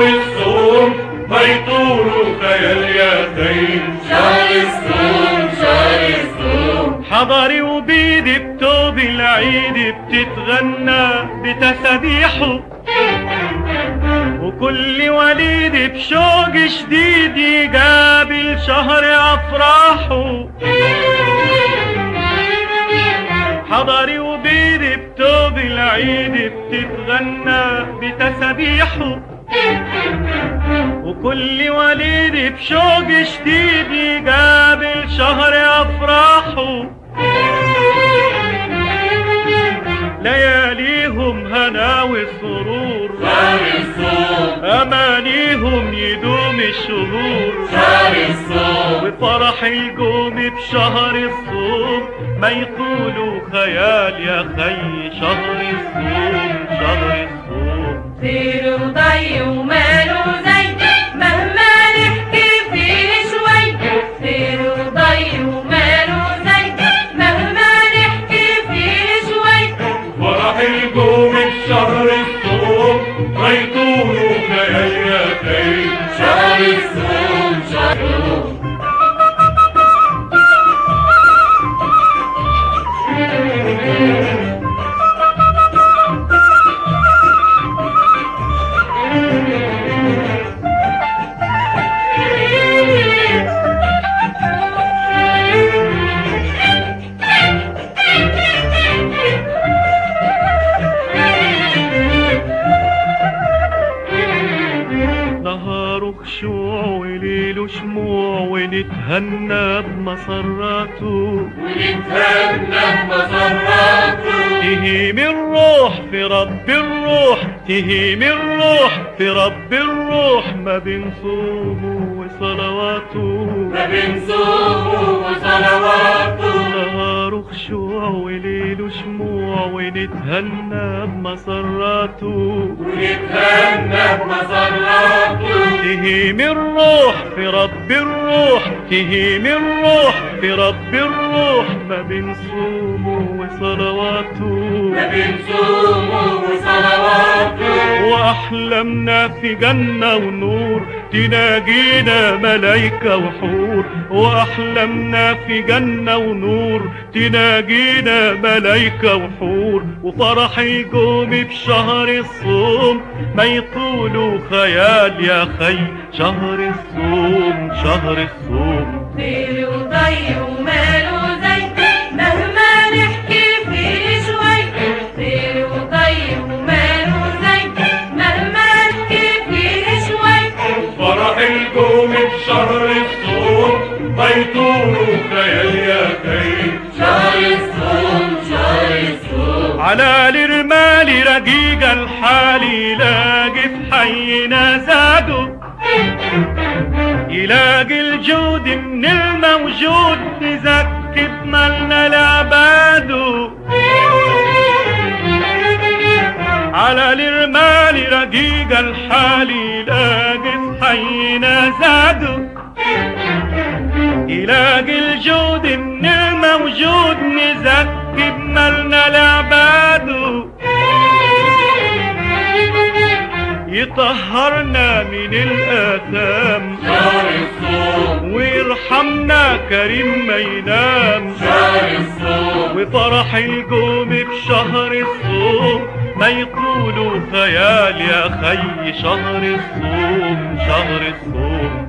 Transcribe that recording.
الصوم شهر شهر الصوم حضري وبيدي بتوب العيد بتتغنى بتسابيحه وكل وليد بشوق شديد يقابل شهر افراحه حضري وبيدي بتوب العيد بتتغنى بتسابيحه وكل وليد بشوق شديد يقابل شهر أفراحه. لياليهم هنا والسرور امانيهم يدوم الشهور. شهر الصوم. وفرح القوم بشهر الصوم. ما يقولوا خيال يا خي شهر الصوم شهر الصوم. خير وضي وماله زي وليله شموع ونتهنى بمسراته. تهيم الروح في رب الروح تهيم الروح في رب الروح. ما بين صومه وصلواته ما بين صومه وصلواته نهاره خشوع وليله شموع ونتهنى بمسراته. ونتهنى بمسراته. تهيم الروح في رب الروح تهيم الروح في رب الروح. ما بين صومه وصلواته. ما بين صومه وصلواته. واحلامنا في جنة ونور. تناجينا ملايكة وحور واحلامنا في جنة ونور. تناجينا ملايكة وحور وفرح يقوم بشهر الصوم. ما يطولوا خيال يا خي شهر الصوم شهر الصوم. خير وضي على الرمال رقيق الحال يلاقي في حينا زاده يلاقي الجود من الموجود نزكي بمالنا لعباده على الرمال رقيق الحال يلاقي في حينا زاده يلاقي الجود من الموجود نزكي بمالنا لعباده يطهرنا من الآثام. ويرحمنا كريم ما ينام وفرح القوم بشهر الصوم. ما يقولوا خيال يا خي شهر الصوم شهر الصوم.